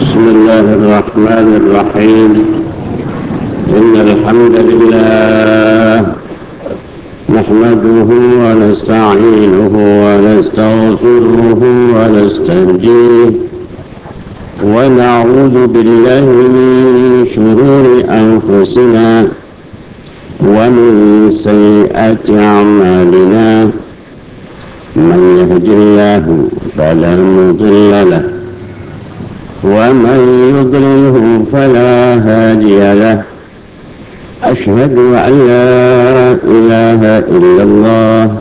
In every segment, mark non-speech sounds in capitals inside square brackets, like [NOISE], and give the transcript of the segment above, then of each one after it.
بسم الله الرحمن الرحيم. إن الحمد لله نحمده ونستعينه ونستغفره ونستهديه ونعوذ بالله من شرور أنفسنا ومن سيئات أعمالنا. من يهد الله فلا مضل له ومن يضلله فلا هادي له. أشهد أن لا إله إلا الله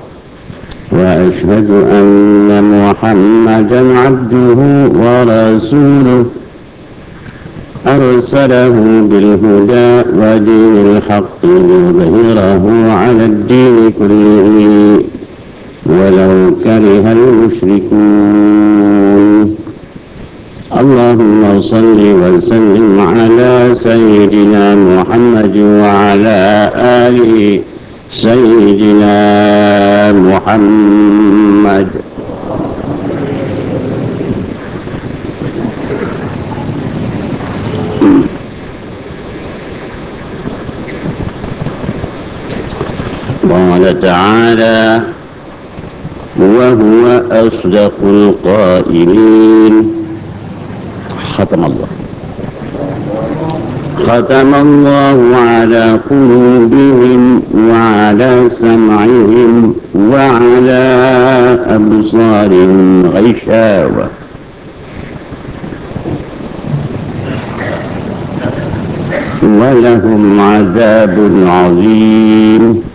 وأشهد أن محمدا عبده ورسوله. أرسله بالهدى ودين الحق ليظهره على الدين كله. ولو كره المشركون. اللهم صل وسلم على سيدنا محمد وعلى آله سيدنا محمد. قال تعالى وهو أصدق القائلين. ختم الله. ختم الله على قلوبهم وعلى سمعهم وعلى أبصارهم غشاوة. ولهم عذاب عظيم.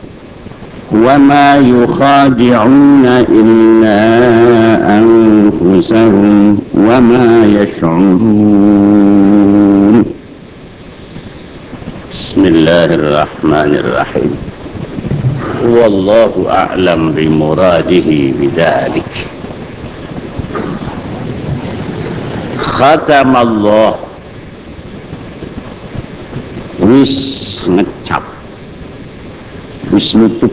وما يخادعون إلا أنفسهم وما يشعرون. بسم الله الرحمن الرحيم. والله أعلم بمراده بذلك. ختم الله wis ngecap wis nutup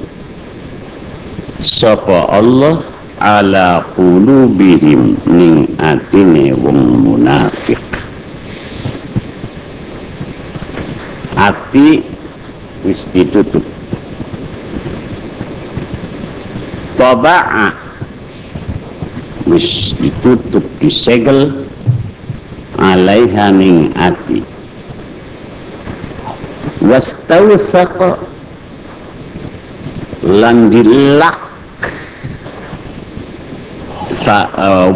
sapa Allah ala qulubihim ning atine wong munafik. Ati wis ditutup. Taba'a wis ditutup disegel alaiha ning ati. Wastawthaqa lan dilak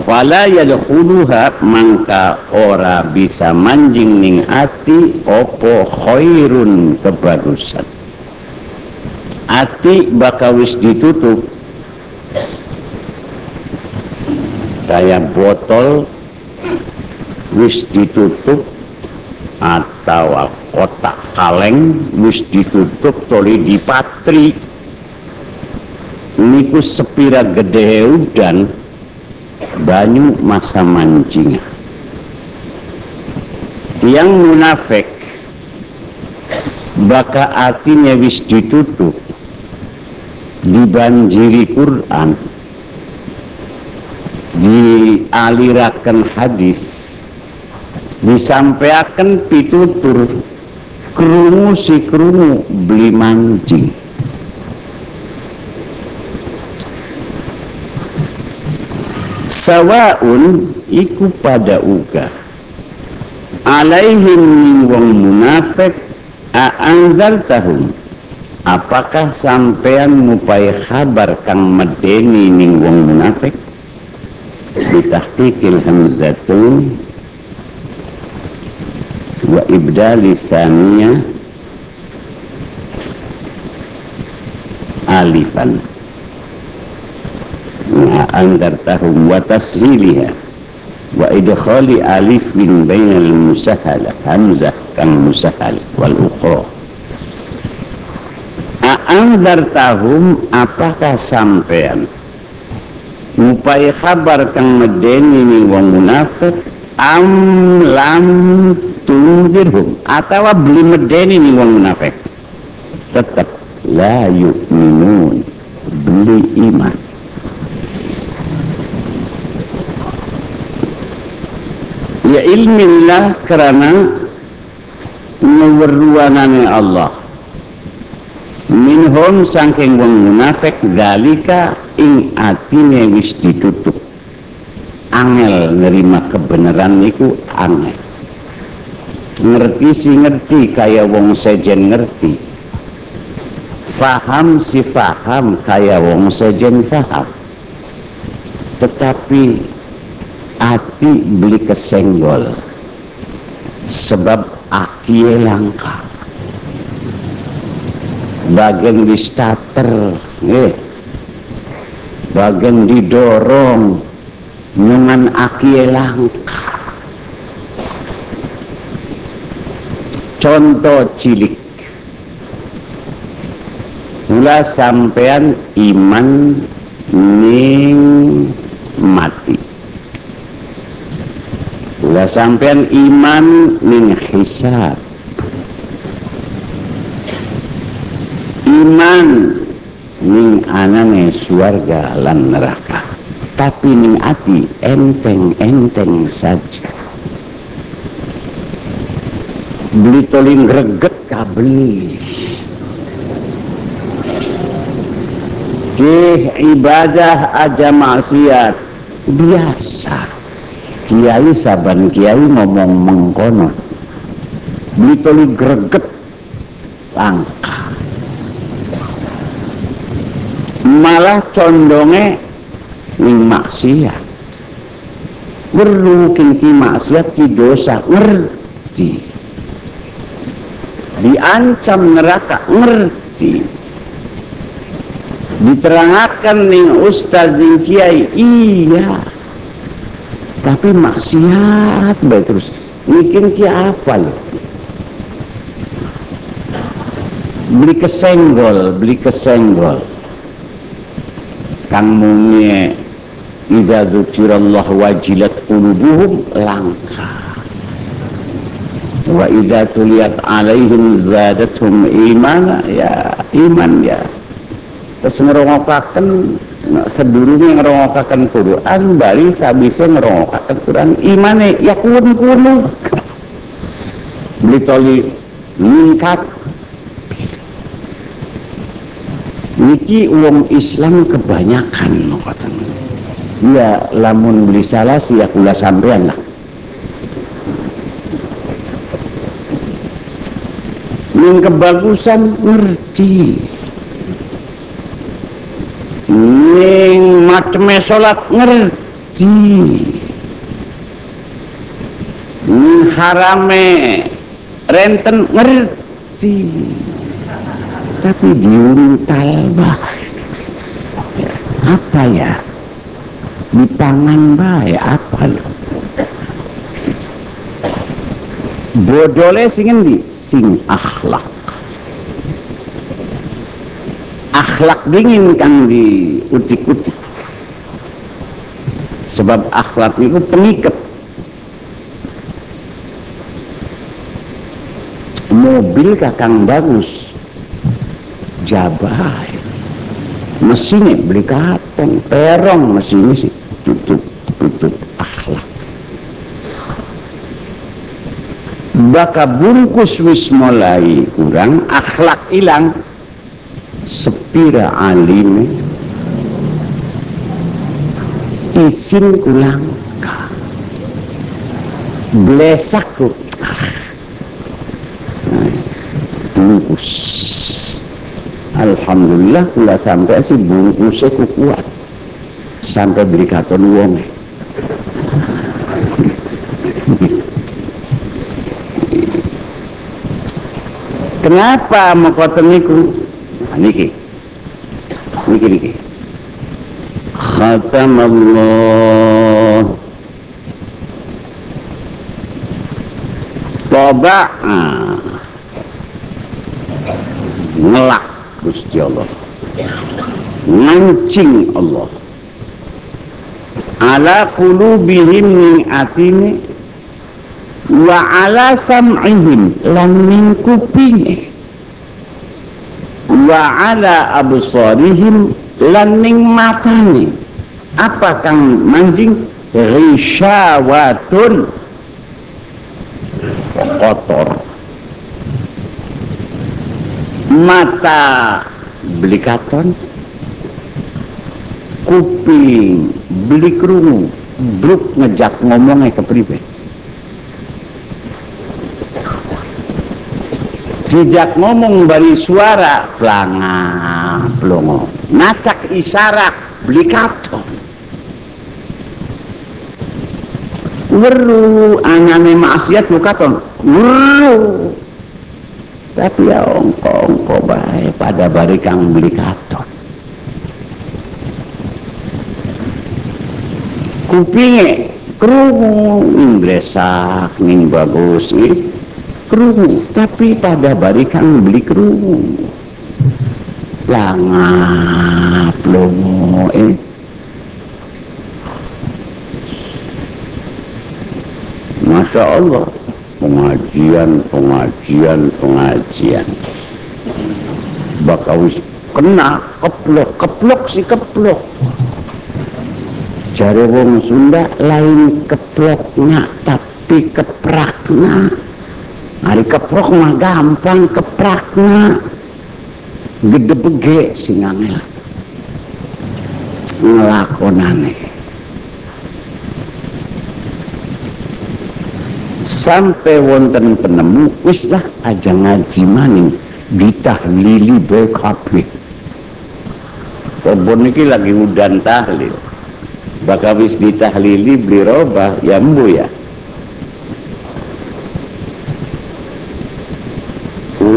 fala yadkhuluha mangka ora bisa manjing ning ati opo khairun kebagusan. Ati bakal wis ditutup. Kayak botol wis ditutup atau kotak kaleng wis ditutup toli dipatri. Niku sepira gede udan banyu masa mancing. Tiang munafik. Baka artinya wis ditutup. Dibanjiri Quran. Dialirakan hadis. Disampaikan pitutur. Kerungu si kerungu beli mancing sawaun iku pada uga alaihim min wong munafik a'anzartahum apakah sampean ngupai kabar kang medeni ning wong munafik? Bitahqiqil hamzatun wa ibdali saniyah alifan andartahum wa tasliliha wa idkhali alif min bainal musahala hamzah kang musahal wal ukhra. Tahum apakah sampean? Mupai kabar kang medeni ni wong munafik am lam tunzirhum atau beli medeni ni wong munafik. Tetap la yu'minun beli iman ya ilmillah karena ngeweruanane Allah. Minhum saking wong munafik dalika ing atine wis ditutup. Angel nerima kebenaran niku angel. Ngerti si ngerti kaya wong sejen ngerti. Faham si faham kaya wong sejen faham. Tetapi hati beli kesenggol sebab akie langka. Bagian di starter eh, bagian didorong dengan aki langka. Contoh cilik. Mula sampean iman ning mati Mula sampean iman ning hisab. Iman ning anane suarga lan neraka. Tapi ning ati enteng-enteng saja. Beli toling greget kabeli ke ibadah aja maksiat. Biasa kiai saban kiai ngomong mengkono. Beli toling greget langka. Malah condonge ning maksiat. Ngerungkin ki maksiat ki dosa ngerti. Diancam neraka ngerti. Diterangkan ning ustaz ning kiai iya tapi maksiat baik terus. Mungkin ki apa loh beli kesenggol beli kesenggol. Kang mungye idza dzukirallah wajilat qulubuhum langka. Wa idza tuliyat alaihim zadatuhum imana ya iman ya. Terus ngerongokaken sedurunge ngerongokaken Quran bari sabise ngerongokaken Quran. Imane ya kun-kunu beli toli ningkat. Niki uang Islam kebanyakan kata ya lamun beli salah ya kula sampean lah. Ning kebagusan ngerti ning maceme salat ngerti. Ning harame renten ngerti. Tapi diuntal bah apa ya? Di tangan bae apa lo bodole sing endi? Sing akhlak akhlak dingin kan? Di utik-utik. Sebab akhlak itu pengikat. Mobil kakang bagus. Jabai. Mesinnya beli katong perong mesinnya sih. Tutup tutup akhlak. Baka bungkus wis mulai kurang akhlak hilang sepira alime. Isin kulang blesak ah. bungkus. Alhamdulillah kula sampai si bungkusnya ku kuat sampai beri katon wong. Kenapa mengkoten niku? niki. Niki niki. Khatam Allah toba hmm. ngelak Gusti Allah. Mancing Allah. Ala qulubihim min atini wa ala sam'ihim. Lan min kupingih wa ala absarihim lan ning matane. Apa kang manjing? Risyawatun kotor. Mata beli katon. Kuping beli kerungu. Bruk ngejak ngomongnya ke pribadi Jejak ngomong bari suara pelanga pelongo. Nacak isyarat beli katon. Weru anane maksiat lu katon. Weru. Tapi ya ongko-ongko baik pada bari kang beli katon. Kupinge kerungu bagus nih kerungu tapi pada barikan beli kerungu langap lomo eh. Masya Allah pengajian pengajian pengajian. Bakal kena keplok keplok si keplok. Cari wong Sunda lain keploknya tapi keprakna Hari keprok mah gampang keprakna gede bege sing angel ngelakonane. Sampai wonten penemu wis lah aja ngaji maning. Ditahlili bae kebon iki lagi udan tahlil. Bakal wis ditahlili beli roba ya mbu ya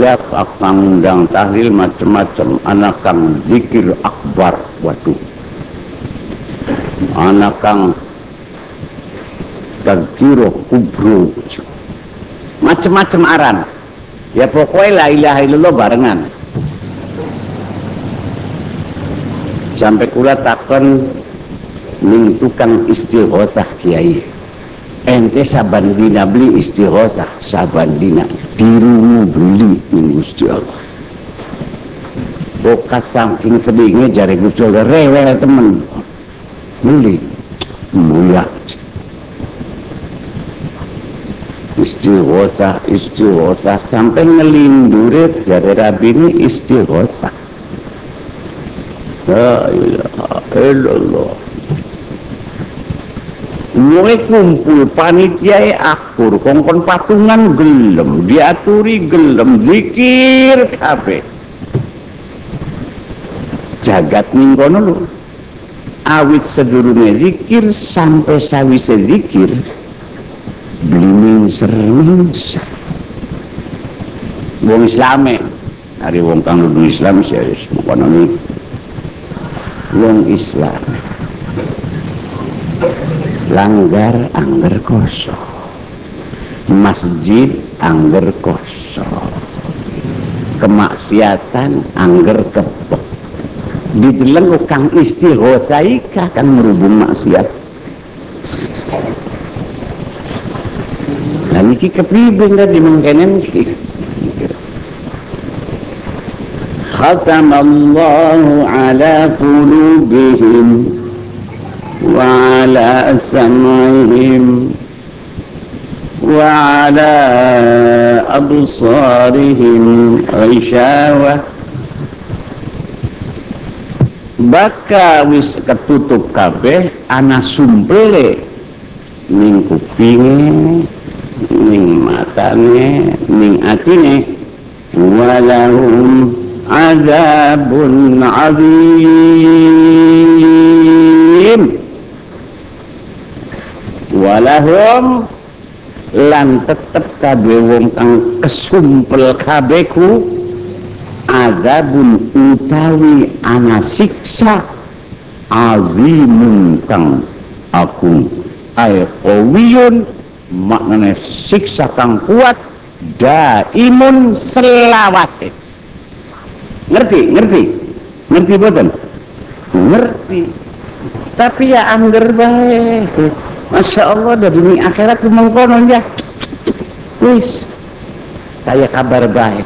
lihat akan undang tahlil macam-macam. Anak kang zikir akbar. Waktu anak kang tadkiro kubro. Macam-macam aran. Ya pokoknya la ilaha illallah barengan. Sampai kula takon ning tukang istighosah kiai ente saban dina beli istighosah saban dina dirumu beli ning Gusti Allah. Bokas saking sedihnya jari Gusti Allah rewel temen. Beli mulia. Istighosah istighosah sampai ngelindurit jari Rabi ini istighosah. La ilaha illallah mulai kumpul panitia akur kongkon patungan gelem diaturi gelem zikir kafe jagat mingkono lu awit sedurunge zikir sampai sawise zikir minser wong islame hari wong kang islam sih mengkono wong islam langgar angger kosong masjid angger kosong kemaksiatan angger kepek dideleng kang istighosaika kan merubung maksiat dan iki kepribe di mengkenen iki ختم الله على قلوبهم وعلى سمعهم وعلى أبصارهم غشاوة baka wis ketutup kabeh ana sumpele ning kupinge ning matane ning atine walahum azabun azim Walahum lan tetep kabeh wong kang kesumpel kabehku azabun utawi ana siksa azimun kang aku ay qawiyun maknanya siksa kang kuat daimun selawase. Ngerti ngerti? Ngerti boten? Ngerti. Tapi ya angger baik Masya Allah dari dunia akhirat mengkono ya wis. Saya kabar baik.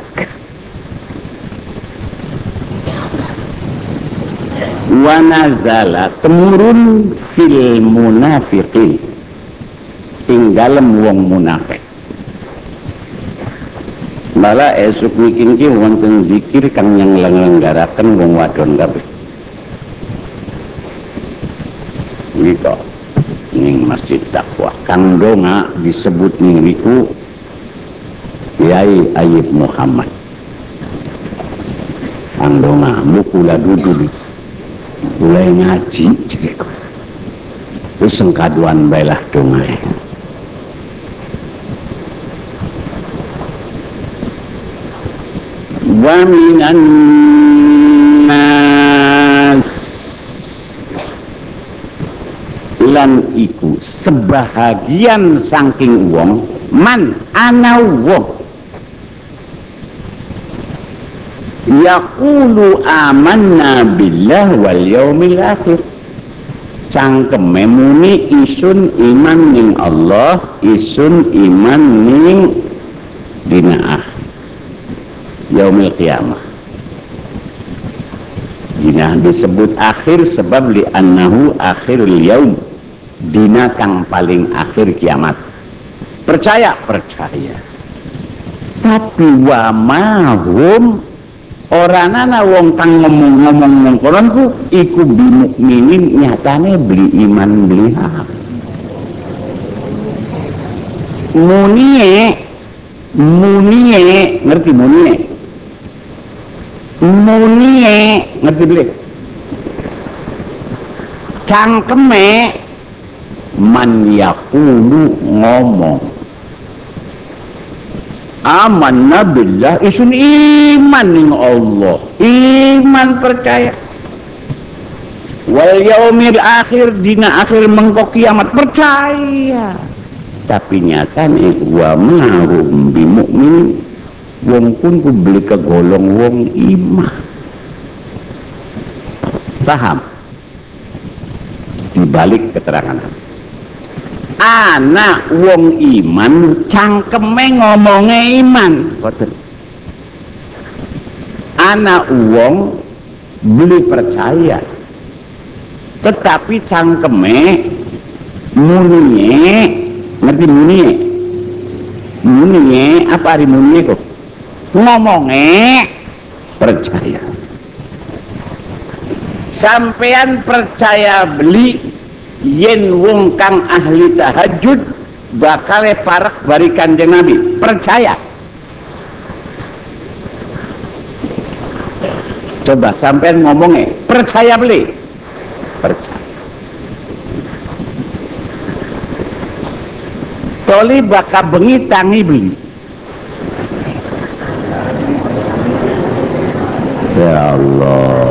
Wanazala temurun fil munafiqin. Tinggalem wong munafik. Malah esuk bikin ki wonten zikir kang yang lenggaraken wong wadon kabeh. Gitu masjid takwa kang donga disebut niku Kiai Ayib Muhammad. Kang donga mukula duduk mulai ngaji. Terus sengkaduan baiklah dongai wa minan lan iku sebahagian saking wong man ana wong. Yaqulu amanna billah wal yaumil akhir. Cangkeme muni isun iman ning Allah isun iman ning dina akhir. Yaumil qiyamah. Dina disebut akhir sebab li annahu akhirul yaum dina kang paling akhir kiamat. Percaya percaya. Tapi wa mahum orang ana wong kang ngomong-ngomong ngongkoron ku iku bimukminin nyatane beli iman beli hak. Munie munie ngerti munie? Munie ngerti beli? Cangkeme man yakulu ngomong. Amanna billah isun iman ning Allah. Iman percaya. Wal yaumil akhir dina akhir mengko kiamat percaya. Tapi nyata nih wa marum bi mukmin wong pun ku beli kegolong wong iman paham? Dibalik keterangan anak wong iman cangkeme ngomonge iman. Boten. Anak wong beli percaya. Tetapi cangkeme muniye ngerti muniye? Muniye apa hari muniye kok? Ngomongnya percaya. Sampean percaya beli yen wong kang ahli tahajud bakal parak bari kanjeng Nabi. Percaya. Coba sampai ngomongnya percaya beli? Percaya. Toli bakal bengi tangi beli. Ya Allah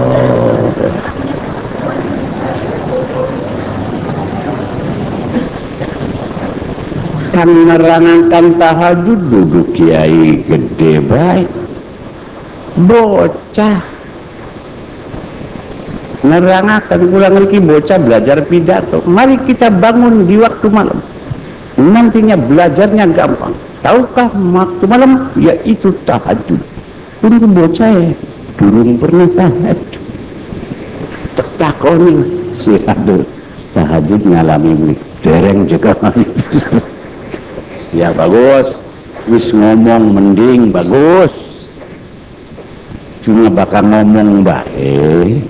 kan menerangkan tahajud duduk kiai gede baik. Bocah. Menerangkan kurang lagi bocah belajar pidato. Mari kita bangun di waktu malam. Nantinya belajarnya gampang. Tahukah waktu malam? Yaitu tahajud. Pun bocah ya. Durung pernah tahajud. Takoni si tahajud ngalami dereng juga [LAUGHS] ya bagus. Wis ngomong mending bagus. Cuma bakal ngomong baik.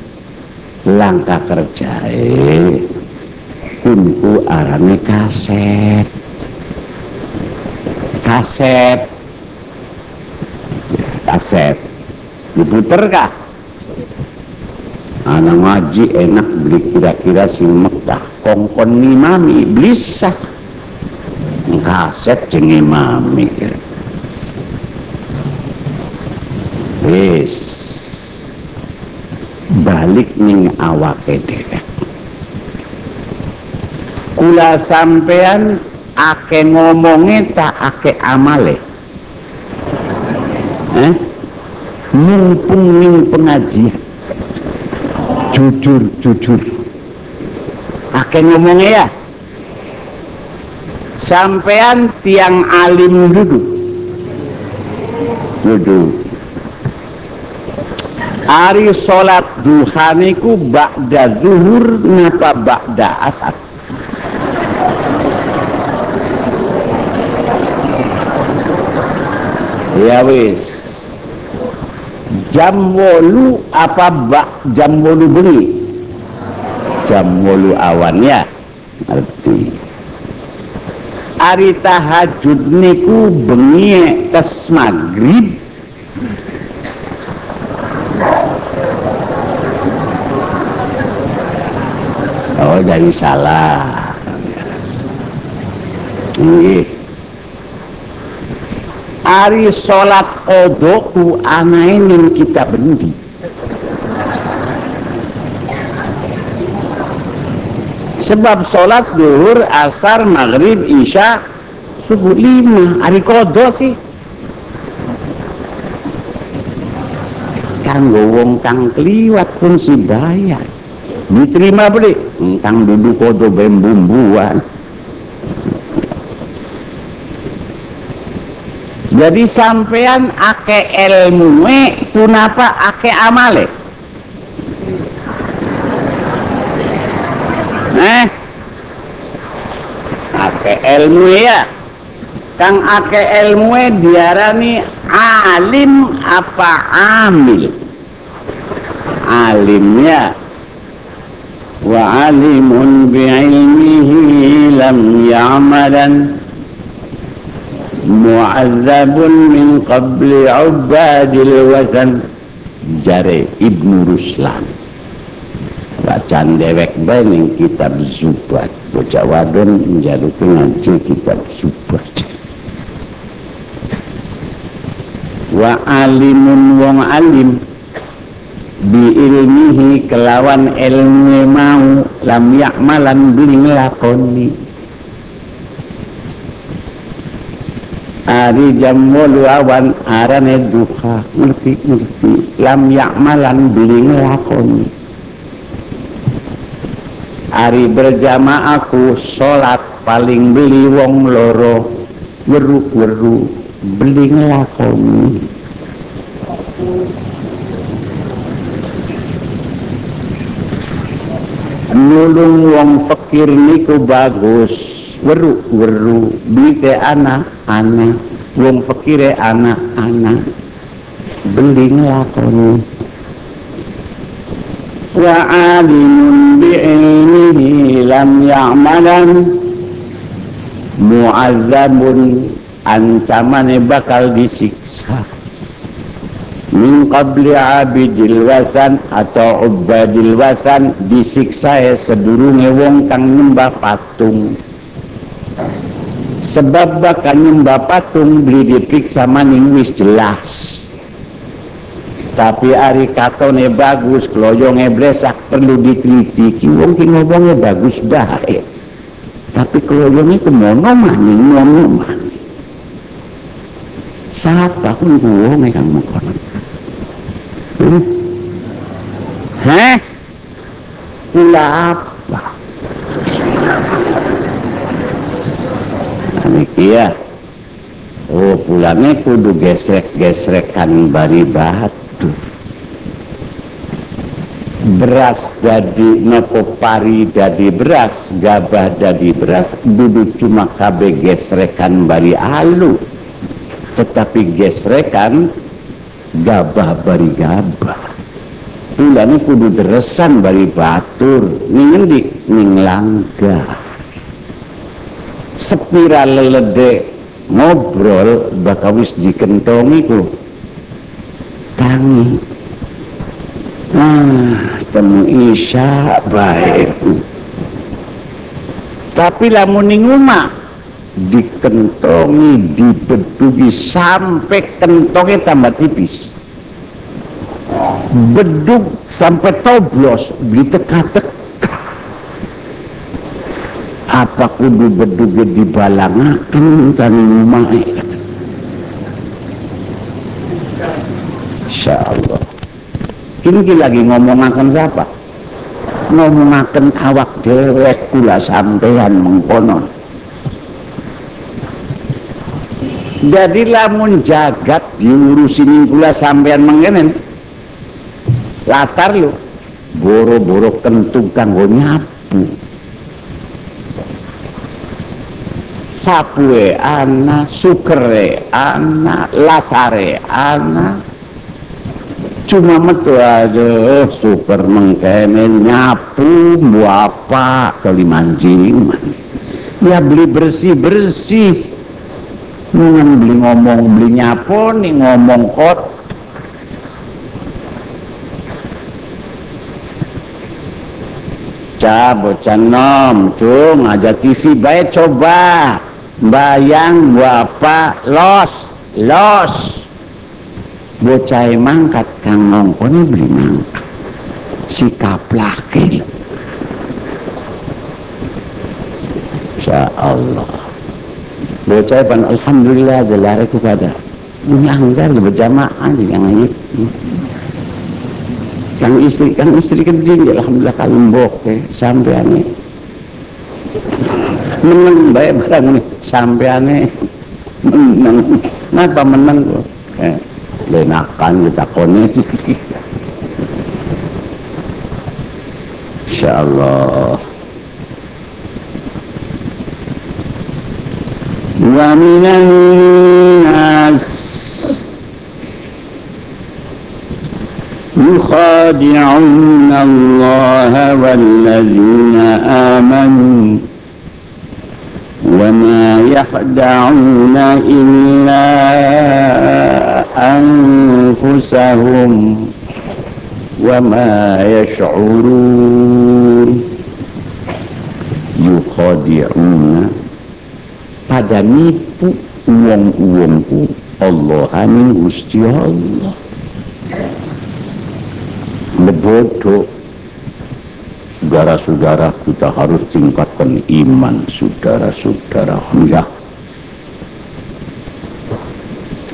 Langkah kerja kunku arane kaset. Kaset. Kaset. Diputer kah anak ngaji enak beli kira-kira si Mekah. Kongkon mami bisa kaset jenenge mami. Wis. Balik ning awake dhewe kula sampean ake ngomongnya tak ake amale. Eh? Mumpung ning pengajian. Jujur jujur. Ake ngomongnya ya sampean tiang alim duduk. Duduk. Hari sholat duha niku ba'da zuhur napa ba'da asar? Ya wis. Jam wolu apa bak jam wolu beli jam wolu awan ya? Arti hari tahajud niku bengi tes maghrib. Oh jadi salah. Ini Ari sholat kodoku anainin kita bendi. Sebab sholat duhur, asar, maghrib, isya, subuh lima. Ari kodo sih. Kanggo wong kang kliwat pun si bayar. Diterima beli. Kang duduk kodo bembumbuan. jadi sampean ake ilmu kenapa ake amale eh ake ilmu ya? Kang ake ilmu diarani alim apa amil? Alimnya wa alimun bi'ilmihi lam ya'malan. Mu'adzabun min qabli ubadil wazan. Jare Ibnu Ruslan bacaan dewek bae kitab Zubat. Bocah wadon njaluke ngaji kitab Zubat. Wa alimun wong alim bi ilmihi kelawan ilmu mau lam yakmalan beli ngelakoni Ari jam wolu awan arane duha ngerti ngerti lam yakmalan beli ngelakoni Ari berjamaahku sholat paling beli wong loro. Weru-weru beli ngelakoni nulung wong fakir niku bagus. Weru weru beli anak anak wong fakire anak anak beli ngelakoni bi ilmihi lam ya'malan mu'azzabun ancamane bakal disiksa min qabli abidil wasan atau ubadil wasan disiksa ya sedurunge wong kang nyembah patung sebab bakal nyembah patung beli diperiksa maning wis jelas tapi ari katone bagus kloyonge blesak perlu diteliti wong ki ngomongnya bagus baik tapi kloyonge kemono maning ngono maning siapa pun gue megang mukon hmm? Heh? Pula apa? iya oh pulangnya kudu gesrek-gesrekan bari batu beras jadi nopo pari jadi beras gabah jadi beras duduk cuma kabe gesrekan bari alu. Tetapi gesrekan gabah bari gabah. Pulangnya kudu deresan bari batur ning ning langgar sepira lelede ngobrol bakal wis dikentongi ku tangi ah temu isya baik. Tapi lamun ning omah dikentongi dibedugi sampai kentongnya tambah tipis. Beduk sampai toblos diteka-teka apa kudu beduga di balangakan tani umae Insya Allah kini lagi ngomongakan siapa? Ngomongakan awak dewek kula sampean mengkonon jadi lamun jagat diurusin kula sampean mengenen latar lu boro-boro kentung kanggo nyapu. Sapue ana sukere ana latare ana cuma metu aja super mengkene nyapu apa kelimanjing ya beli bersih bersih Nungan beli ngomong beli nyapu nih ngomong kot. Bocah bocah nom. Cung aja TV baik coba. Bayang apa los los bocah mangkat kang nongkone beli mangkat. Sikap laki Insya Allah bocah pan Alhamdulillah jelar kepada Nyanggar berjamaah yang ini. Kang istri kang istri keding ya alhamdulillah kalimbok ke sampeane. Menang baik barang ini sampeane. Menang. Kenapa menang kok eh, لنقان لتقوني إن شاء الله. ومن الناس يخادعون الله والذين آمنوا. وما يخدعون إلا أنفسهم وما يشعرون yukhadi'una pada nipu uang-uangku Allah amin Gusti Allah bodoh saudara-saudara kita harus tingkatkan iman saudara-saudara ya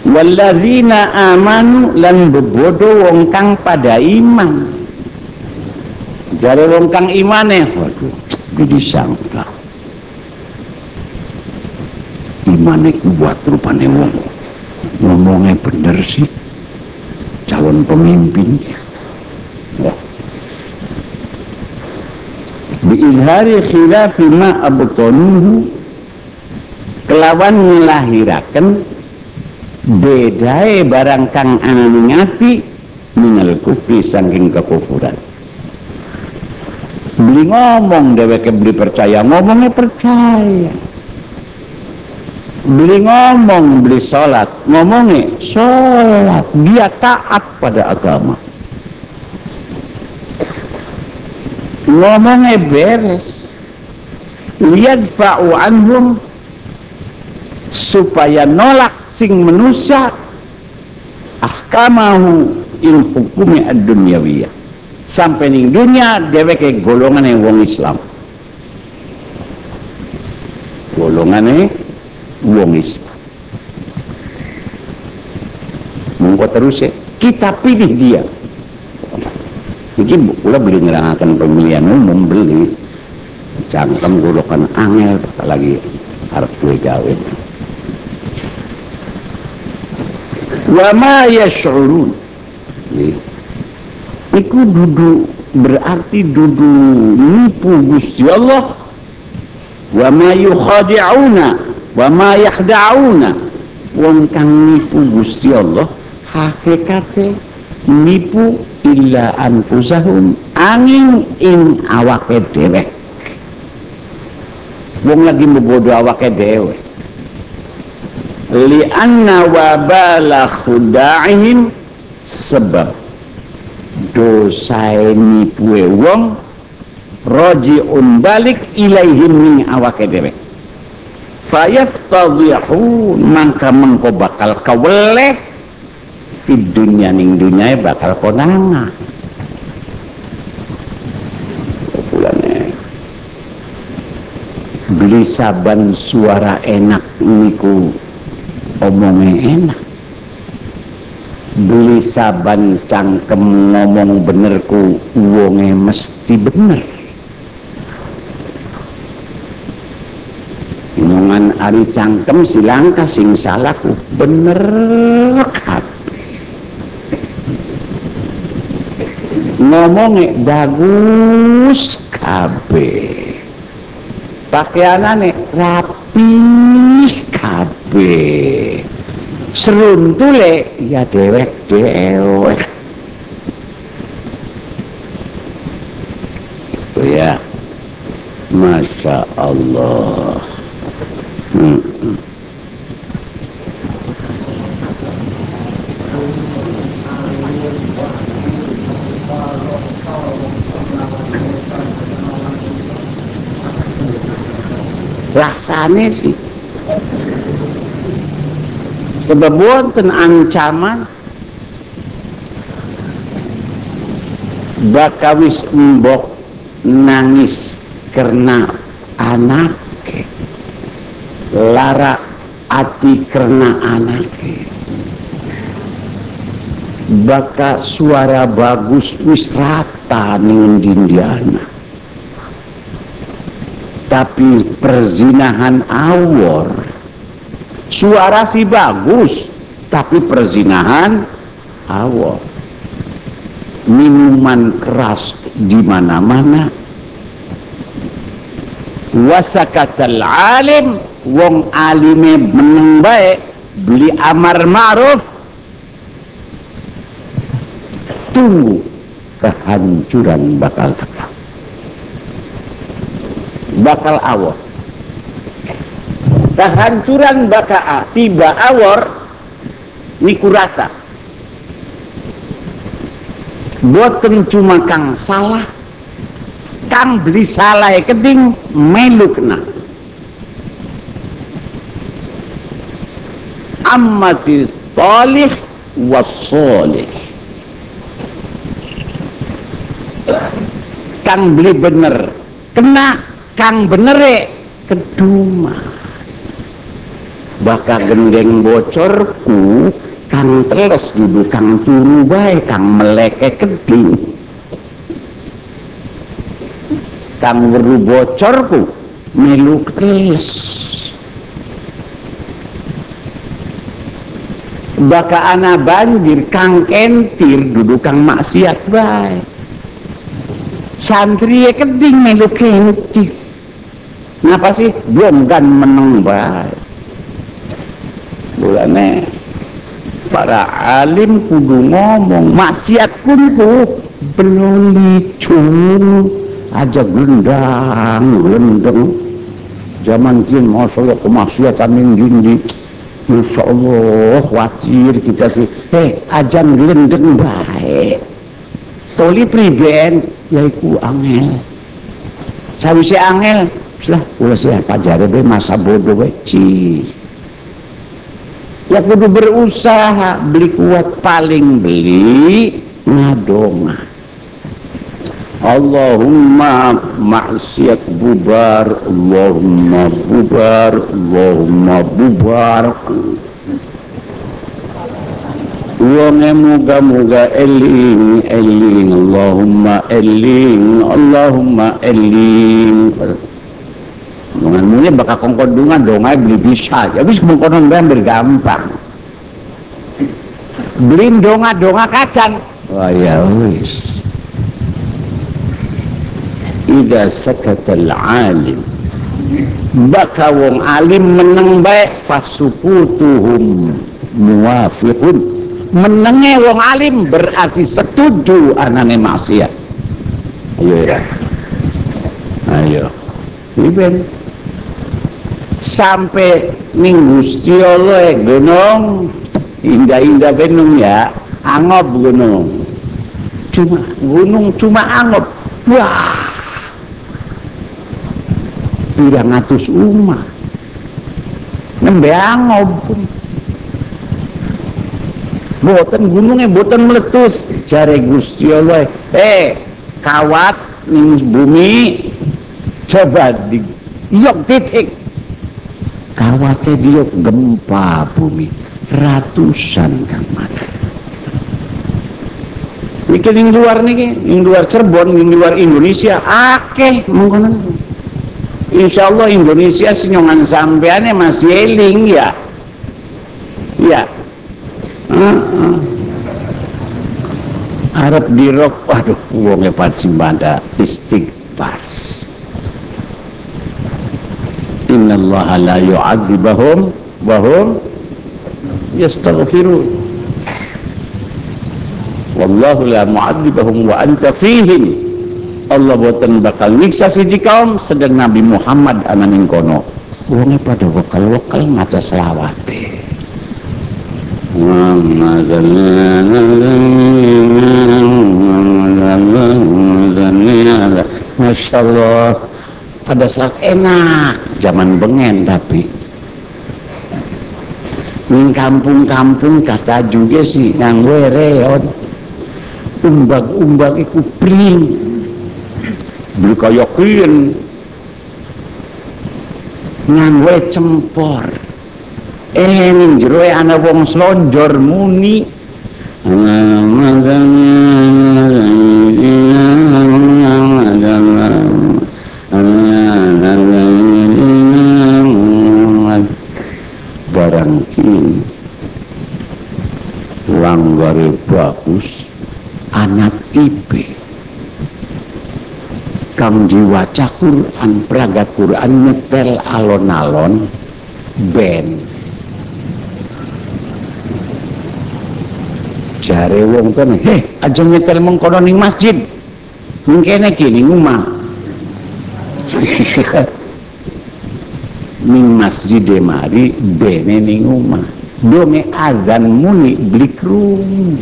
Walladzina amanu lan bebodo wong kang pada iman. Jare wong kang imane waduh disangka. Imane kuat rupane wong. Ngomongnya bener sih. Calon pemimpin biizhari khilafi ma abtanuhu kelawan melahirakan bedai barang kang anu ngati minal kufri saking kekufuran. Beli ngomong deweke beli percaya ngomongnya percaya. Beli ngomong beli sholat ngomongnya sholat. Dia taat pada agama ngomongnya beres. Yadfa'u anhum. Supaya nolak sing manusia. Ahkamahu in hukumi ad-dunyawiyah. Sampai ning dunia dheweke golongan yang wong Islam. Golongan wong Islam. Monggo terus ya. Kita pilih dia Iki kula beli ngerangaken pemilihan umum beli cangkem kan angel lagi harus duwe gawe. Wa ma yash'urun. Iku dudu berarti dudu nipu Gusti Allah wa ma yukhadi'una wa yakhda'una wong kang nipu Gusti Allah hakikate nipu illa anfusahum angin ing awake dhewe. Wong lagi mbodo awake dhewe. Li anna wabala khuda'ihim sebab dosa nipuwe wong roji'un balik ilaihim ning awake dhewe. Fayaftadihun mangka mengko bakal kaweleh di dunia ning dunia bakal konangan. Beli saban suara enak niku omongnya enak. Beli saban cangkem ngomong bener ku uangnya mesti bener. Ngomongan ari cangkem silangka sing salahku bener kat ngomongnya bagus kabeh. Pakaianane rapi kabeh. Seruntule ya dewek dewek. Itu ya Masya Allah. Hmm. Laksane sih. Sebab wonten ancaman. Bakawis mbok nangis karena anak. Lara ati karena anak. Baka suara bagus wis rata ning tapi perzinahan awor. Suara sih bagus tapi perzinahan awor. Minuman keras di mana-mana. Wasakatal alim wong alime meneng baik beli amar ma'ruf. Tunggu kehancuran bakal tetap bakal awor. Kehancuran bakal tiba awor niku rasa. Boten cuma kang salah kang beli salah keding melu kena. Ammati talih wasolih kang beli bener kena kang benere keduma. Bakal gendeng bocorku kang teles duduk kang turu baik kang meleke keding kang weru bocorku melu teles. Baka ana banjir kang kentir duduk kang maksiat baik santri keding melu kentir Ngapa sih? Kan meneng baik. Bulane para alim kudu ngomong maksiat pun ku belum licung aja gendang gendeng zaman kini masya Allah kemaksiatan yang gini Masya Allah khawatir kita sih eh ajan gendeng baik toli priben yaiku angel sawise angel lah kula sih pajare be masa bodoh we ya kudu berusaha beli kuat paling beli ngadonga Allahumma maksiat bubar Allahumma bubar Allahumma bubar. Wonge muga-muga eling eling Allahumma eling Allahumma eling dengan bakal kongkodungan dong aja beli bisa ya bisa mengkodong gambar gampang. Beli donga donga kacang wah ya wis. Ida sakatal alim. Baka wong alim meneng baik fasukutuhum muwafiqun. Menenge wong alim berarti setuju anane maksiat. Ayo ya ayo. Iben sampai minggu Gusti Allah gunung. Indah-indah gunung ya angop gunung. Cuma gunung cuma angop. Wah. Tidak ngatus umat nembe angop. Boten gunungnya boten meletus. Jare Gusti Allah eh kawat ning bumi. Coba di yok titik kawate dia gempa bumi ratusan Niki ning luar niki, ning luar Cirebon, ning luar Indonesia akeh mengkono. Insyaallah Indonesia sinyongan sampeane masih eling ya. Ya. Arab dirok, waduh, wonge simbanda istighfar. Inna Allah la yu'adzibahum wa hum yastaghfirun. Wallahu la mu'adzibahum wa anta fihim. Allah boten bakal nyiksa siji kaum sedang Nabi Muhammad ana ning kono. Wonge pada wakal-wakal maca selawate Masya Allah pada saat enak. Zaman bengen tapi. Ning kampung-kampung kata juga sih nganggo reot umbak-umbak iku bring beli kaya kien cempor. Eh ning jero ana wong slonjor muni. Barang kini langgare bagus anak tipe. Kang diwaca Quran praga Quran nyetel alon-alon ben. Jare wong kene heh aja nyetel mengkono ning masjid. Mungkin kene ning omah [LAUGHS] ning masjid mari bene ning omah dome azan muni blikrum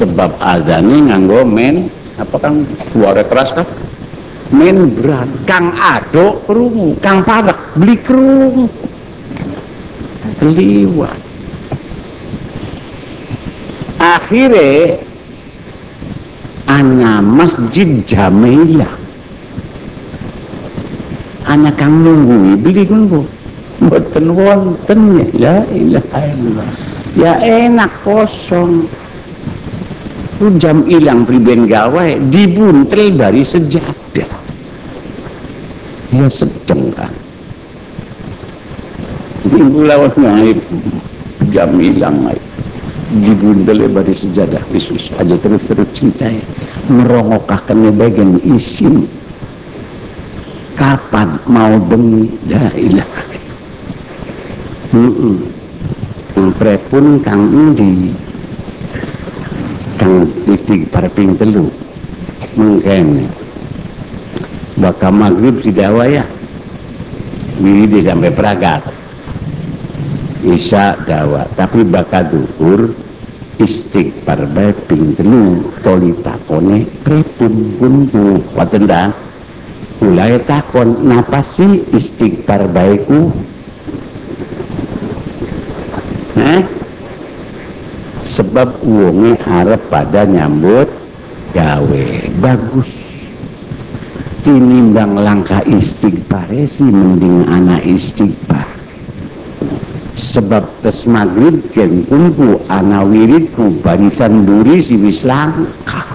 sebab azannya nganggo men apa kan suara keras kan? Berat kang ado kerungu kang padak beli kerungu liwat akhirnya anak masjid Jamilah anak kang nunggu beli nunggu boten wonten ya. Ilaha illallah. Ya enak kosong. Itu jam priben gawe dibuntel dari sejadah. Ya sedeng kan minggu lawan ngai jam ilang ngai dibuntel dari sejadah Yesus aja terus terus cinta merongokahkan bagian isim. Kapan mau bengi? Dah ilah. Prepun kang endi? Kang istighfar ping telu. Mungkin baka maghrib si ya? Di sampai peragat isya dawa tapi baka duhur istighfar bae ping telu toli takone pripun kunku waten mulai takon napa sih istighfar baikku sebab uangnya harap pada nyambut gawe. Bagus. Tinimbang langkah istighfar si mending anak istighfar. Sebab tes maghrib ken kumpu ana wiridku barisan duri si wis langkah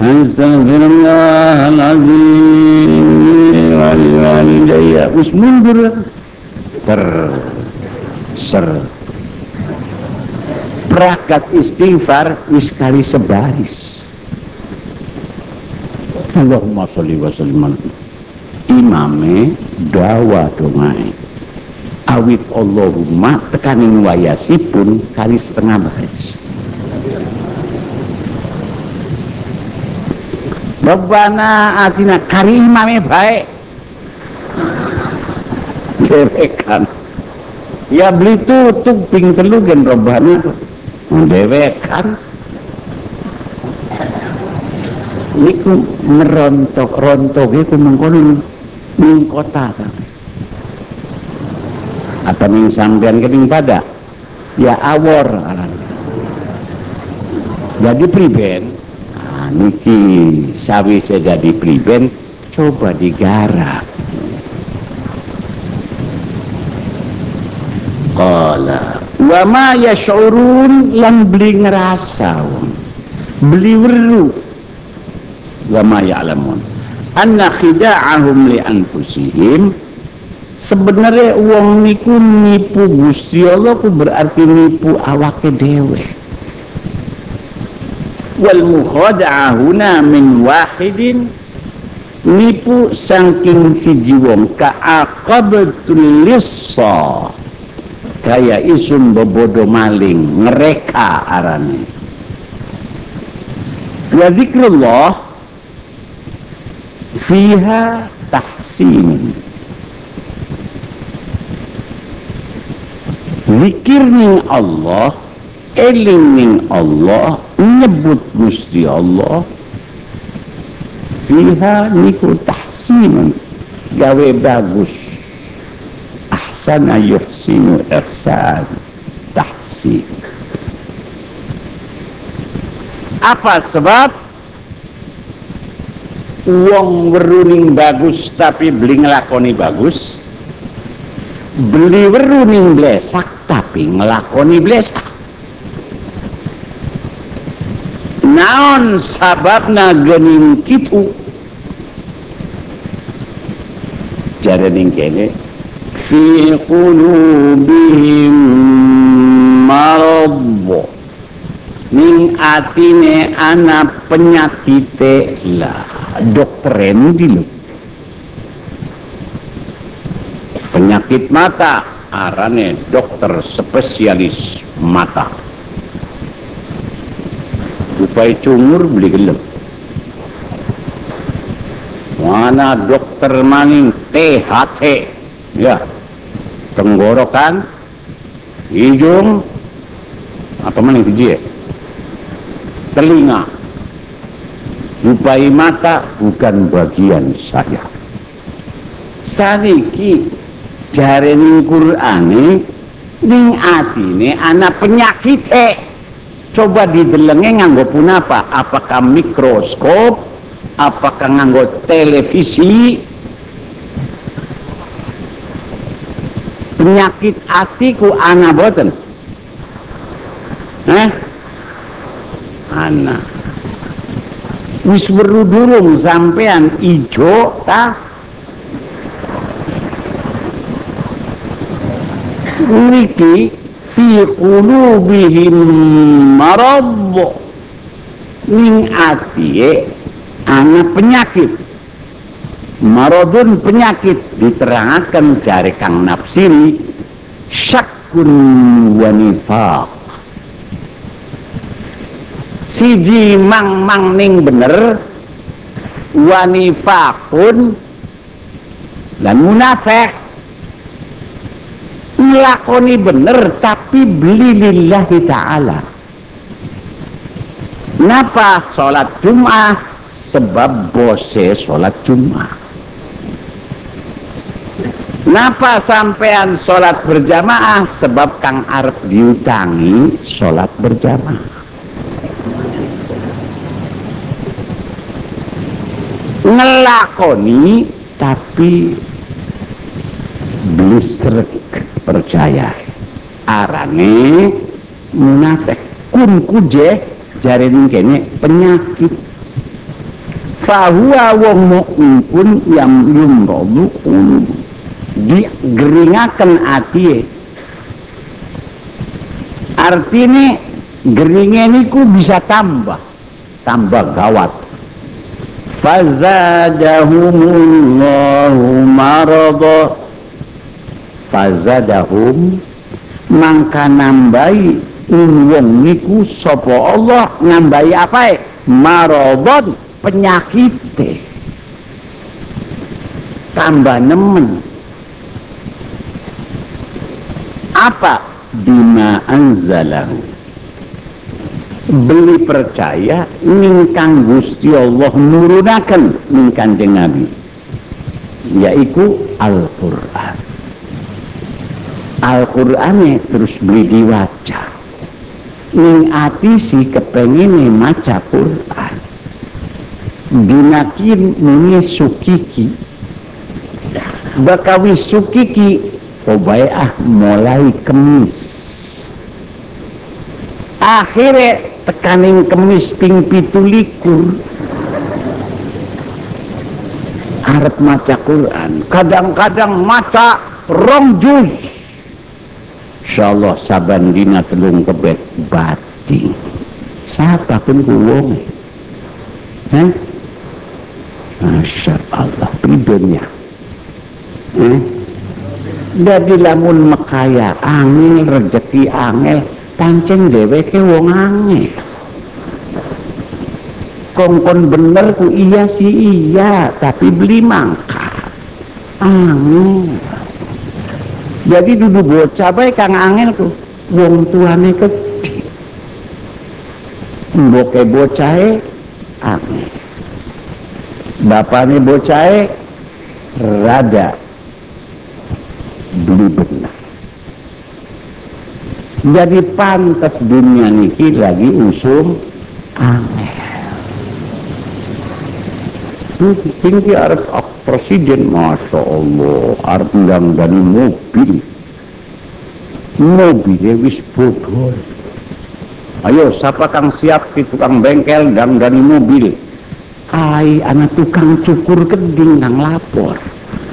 Astagfirullahaladzim. Walidayya Wis mundur. Ter ser prakat istighfar wis kali sebaris. Allahumma sholli wa sallim imame dawa dongai awit Allahumma tekanin wayasipun kali setengah baris. Rabbana atina kari imame baik. Derekan ya beli tutup ping telu gen robana dewekan niku merontok rontok itu mengkono ning kota apa ning sampean kening pada ya awor jadi priben? Nah, niki sawise jadi priben coba digarap Qala wa ma yash'urun yang beli ngerasa beli weru. Wa ma ya'lamun. Anna khida'ahum li anfusihim. Sebenarnya uang niku nipu Gusti Allah ku berarti nipu awake dewe wal mukhada'ahuna min wahidin. Nipu saking siji wong ka'aqabatul lissa kaya isum bebodo maling ngereka arane. Wa zikrullah fiha tahsin. Zikir ning Allah eling ning Allah nyebut Gusti Allah fiha niku tahsin. Gawe bagus ahsana yuhsinu ihsan tahsin apa sebab? Uang weruning bagus tapi beli ngelakoni bagus. Beli weruning blesak tapi ngelakoni blesak naon sababna gening kitu? Jadi ning fi qulubihim marad ning atine ana penyakite lah dokteren dulu penyakit mata arane dokter spesialis mata upaya cungur beli gelem mana dokter maning THT ya tenggorokan hidung apa maning tujuh ya? Telinga. Rupai mata bukan bagian saya. Saniki jare ning Qur'ane ning atine ana penyakit eh coba didelenge nganggo punapa? Apakah mikroskop? Apakah nganggo televisi penyakit atiku ana boten? Eh? Ana. Wis weru sampean ijo ta? Niki fi qulubihim marad. Ning atiye ana penyakit maradun penyakit diterangkan jari kang nafsiri syakun wa nifaq. Siji mang mang ning bener wa nifaqun dan munafik. Ngelakoni bener tapi beli lillahi ta'ala. Kenapa sholat jum'ah? Sebab bose sholat jum'ah kenapa sampean sholat berjamaah sebab kang arep diutangi sholat berjamaah? Ngelakoni tapi blisrek percaya. Arane munafik. Kun kuje jare kene penyakit. Fahuwa wong mukmin pun yang yumradu digeringaken atie artine geringe niku bisa tambah tambah gawat. Fazadahumullahu marada fazadahum mangka nambahi wong niku sapa Allah nambahi apa? Maradon penyakit. Tambah nemen apa? Bima anzalahu. Beli percaya ningkang Gusti Allah nurunaken ning Kanjeng Nabi. Yaitu Al-Qur'an. Al-Qur'ane terus beli diwaca ning ati si maca Qur'an. Dinakin muni sukiki. Bakawi sukiki ah mulai kemis. Akhirnya tekaning kemis ping pitulikur harap maca Quran kadang-kadang maca rong juz. Insyaallah saban dina telung kebet bating siapa pun kuwong Masya Allah pidonnya eh? Jadi lamun mekaya angin rezeki angel pancen dewe ke wong angel. Kongkon bener ku iya sih iya tapi beli mangkat angel. Jadi duduk bocah baik kang angel ku wong tuane kecil. Mboke bocahe angel. Bapaknya bocah rada beli benar jadi pantas dunia niki lagi usum aneh tinggi harus presiden Masya Allah. Harus dan mobil. Mobilnya wis bogor ayo siapa kang siap di tukang bengkel dan dari mobil? Hai anak tukang cukur keding nang lapor.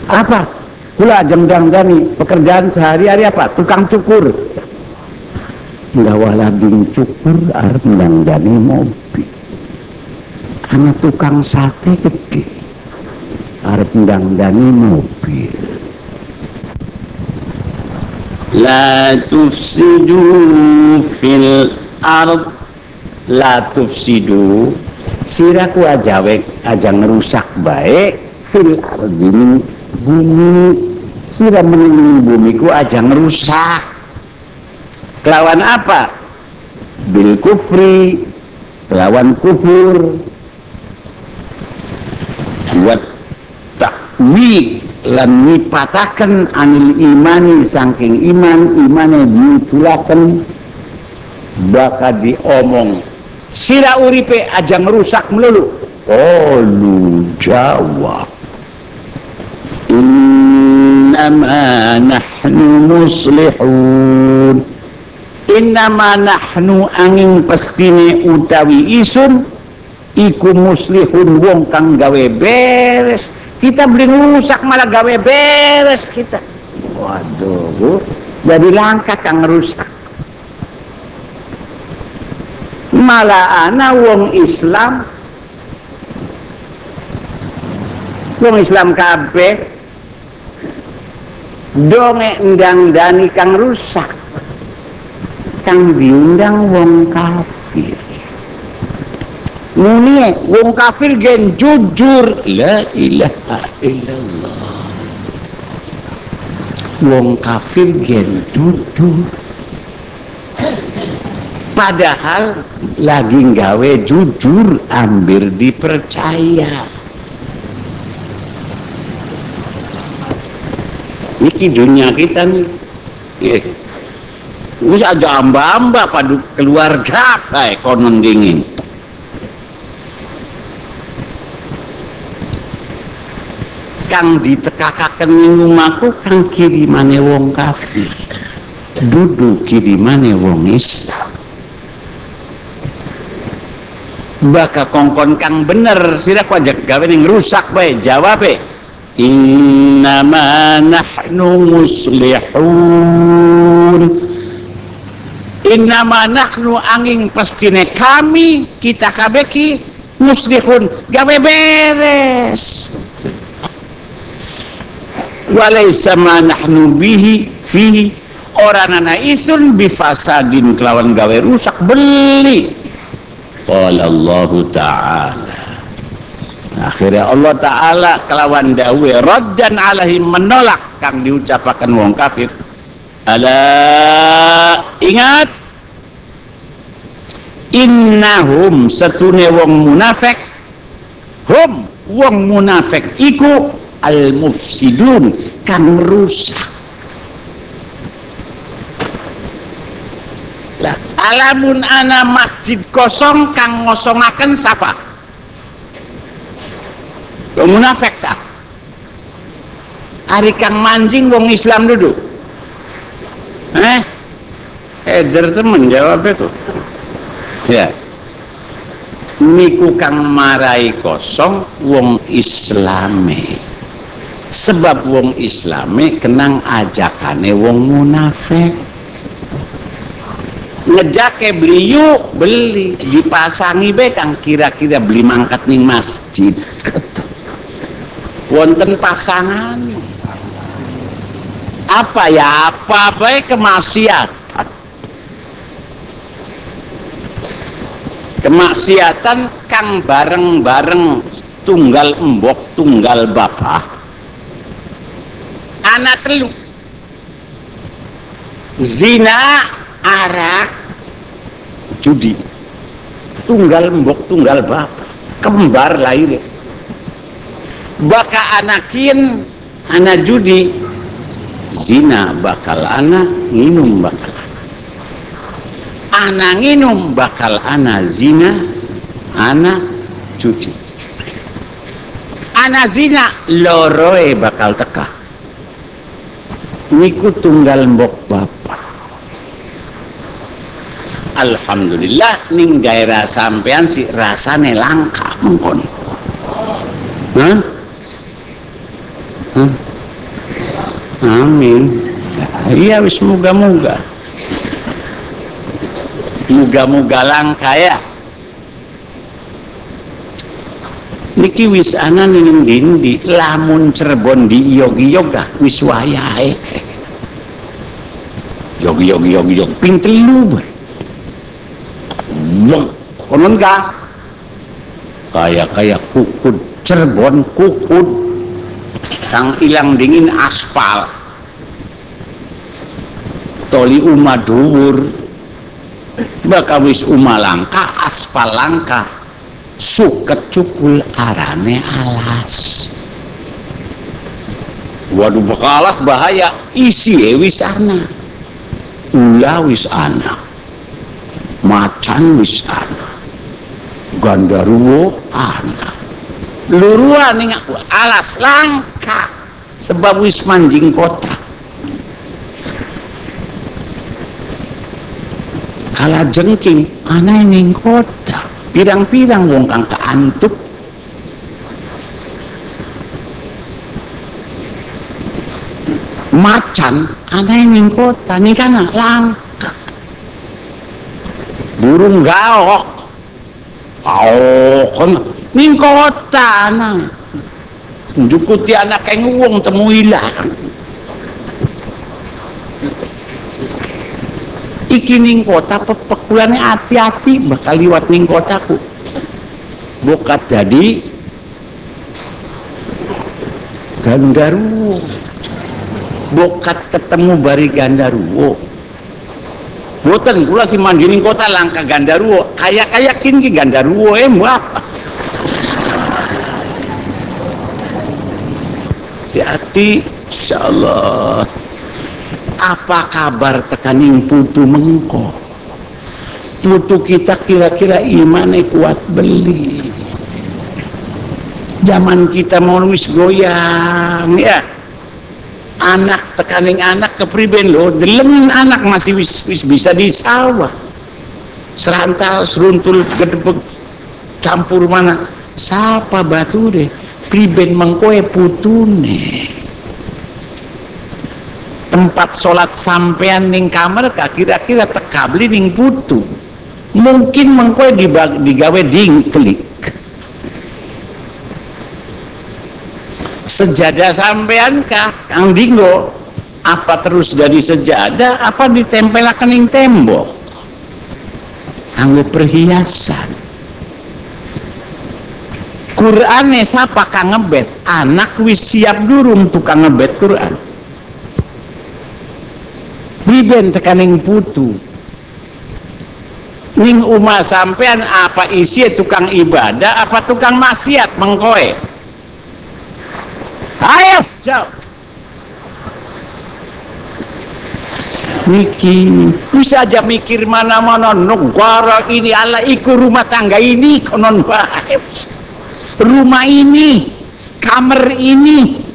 Apa? Kula jengdang gani pekerjaan sehari-hari apa? Tukang cukur. Gawa ding cukur arep gani mobil. Anak tukang sate gede. Arep gani mobil. La tufsidu fil ard la tufsidu siraku aja aja ngerusak baik fil ardini bumi sira bumi bumiku aja ngerusak kelawan apa? Bil kufri kelawan kufur. Buat takwi lan nipatakan anil imani saking iman imane diuculaken bakal diomong. Sira uripe aja ngerusak melulu. Oh lu jawab innama nahnu muslihun innama nahnu angin pestine utawi isun iku muslihun wong kang gawe beres kita beli rusak malah gawe beres kita waduh jadi langkah kang rusak malah ana wong Islam wong Islam kabeh donge endang dani kang rusak kang diundang wong kafir. Muni wong kafir gen jujur la ilaha illallah. Wong kafir gen jujur. Padahal lagi nggawe jujur ambil dipercaya ini dunia kita nih yeah. Wis aja amba-amba pada keluarga kayak konon dingin. Kang ditekakaken ning omahku kang kirimane wong kafir. Dudu kirimane wong Islam. baka kongkon kang bener sira ku aja gawe ning rusak bae jawab e innama nahnu muslihun innama nahnu angin pastine kami kita kabeh ki muslihun. Gawe beres. Walaysa ma bihi fihi. Orang anak isun bifasadin. Kelawan gawe rusak beli. Qala Allah Ta'ala Akhirnya Allah Ta'ala kelawan dawe Raddan alaihim menolak Kang diucapakan wong kafir. Ala ingat. Innahum setune wong munafik. Hum wong munafik Iku al-mufsidun Kang rusak. Alamun ana masjid kosong kang ngosongaken sapa wong munafik tak? Hari kang mancing wong Islam duduk. Eh? Eder temen jawab itu. Ya. Niku kang marai kosong wong islame. Sebab wong islame kenang ajakane wong munafik. Ngejake beli yuk beli. Dipasangi be kang kira-kira beli mangkat nih masjid wonten pasangan. Apa ya apa baik kemaksiatan kemaksiatan kang bareng-bareng tunggal embok tunggal bapak anak telu. Zina arak judi. Tunggal embok tunggal bapak kembar lahir baka anakin anak judi. Zina bakal anak nginum bakal anak nginum bakal anak zina anak cuci. Anak zina loroe bakal teka. Niku tunggal mbok bapak. Alhamdulillah ning daerah sampean si rasane langka mengkon. Hah? Hah? Amin. Iya wis muga-muga. Muga-muga langka ya. Niki wis ana ning dindi lamun Cirebon di iyog-iyog dah wis wayahe. Yog yog yog yog ping telu. Wong konon ka? Kayak kayak kukud Cirebon kukud kang ilang dingin aspal toli uma dhuwur. Baka wis uma aspal langka. Suket cukul arane alas. Waduh bakalas bahaya. Isi e wis ana. Ula wis ana. Macan wis ana. Gandaruwo ana. Luruan ning alas langka. Sebab wis manjing kota kala jengking ana ning kota. Pirang-pirang wong kang kaantuk. Macan ana ning kota. Ning kana langka. Burung gaok. Kan ning kota nang jukuti anak kayak nguwong temu hilang iki ning kota pepekulane hati-hati bakal liwat ning kotaku. Bokat jadi gandaruwo bokat ketemu bari gandaruwo. Boten kula si manjining kota langka gandaruwo. Kayak-kayak kini gandaruwo eh apa? Hati-hati insyaallah apa kabar tekaning putu mengko? Putu kita kira-kira imannya kuat beli. Zaman kita mau wis goyang ya. Anak tekaning anak kepriben lo deleng anak masih wis, wis bisa di sawah serantal seruntul gedebek campur mana? Siapa batu deh? Priben mengkoe putune tempat sholat sampean ning kamar kira-kira tekabli ning putu. Mungkin mengkoe digawe ding klik sejadah sampean kah? Kang dinggo apa terus jadi sejadah? Apa ditempelakan ning tembok? Kanggo perhiasan. Quran siapa kang ngebet? Anak wis siap durung tukang ngebet Quran biben tekaning putu. Ning umah sampean apa isi tukang ibadah apa tukang maksiat mengkoe? Ayo jauh. Mikir bisa aja mikir mana-mana negara ini Allah ikut rumah tangga ini konon baik. Rumah ini kamar ini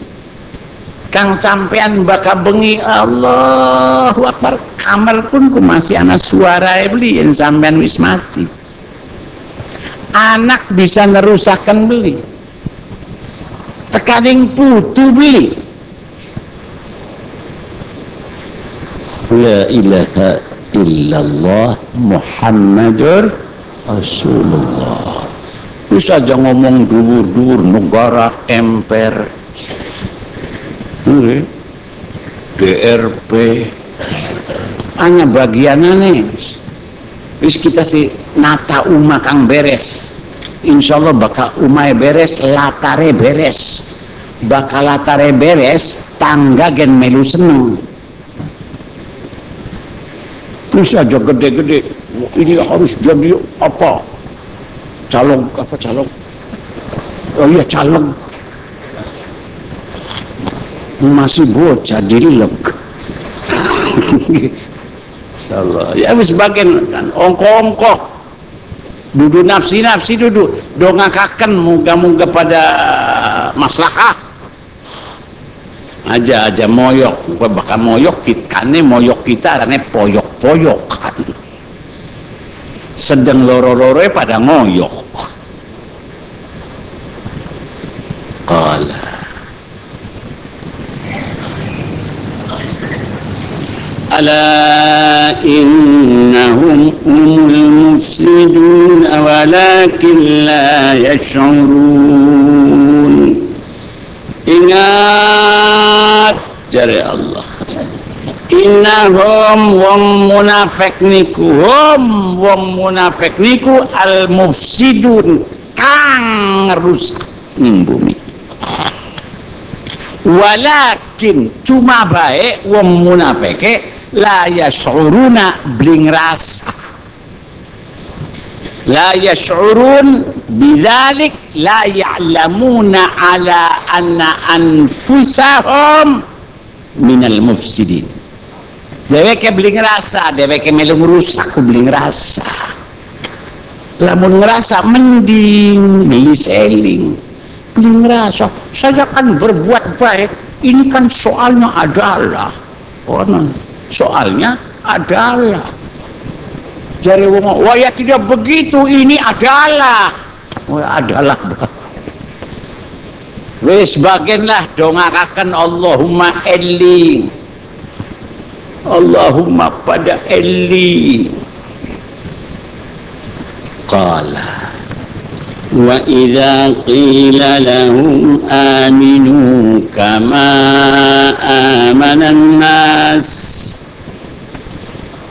kang sampean baka bengi. Allah Akbar. Kamar pun ku masih anak suara beli. Yang sampean wis mati. Anak bisa nerusakan beli. Tekaning putu beli. La ilaha illallah Muhammadur Rasulullah. Bisa aja ngomong dur-dur negara emper DRP hanya bagian aneh wis kita si nata umah kang beres. Insya Allah bakal umah beres latare beres. Bakal latare beres tangga gen melu seneng. Terus aja gede-gede. Ini harus jadi apa? Calon apa calon? Oh iya calon masih bocah diri lek Allah ya wis bagian kan ongko-ongko duduk nafsi-nafsi duduk dongakaken muga-muga pada maslahah. Aja aja moyok bakal moyok kita moyok kita karena poyok-poyok kan sedang loro-loro pada ngoyok. Qala ala innahum umul mufsidun walakin la yash'urun ingat jari Allah innahum wong munafik niku hum wong munafik niku al mufsidun kang walakin cuma baik wong munafike la yash'uruna bling rasa la yash'urun bidzalik la ya'lamuna ala anna anfusahum minal mufsidin. Dheweke beli ngerasa dheweke melu ngrusak beli ngerasa lamun ngerasa mending beli seling. Beli ngerasa saya kan berbuat baik ini kan soalnya adalah. Oh, soalnya adalah jadi wong wah ya tidak begitu ini adalah. Wah adalah. Wis bagianlah dongakakan Allahumma eling Allahumma pada eling qala idza qila lahum aminu kama amana an-nas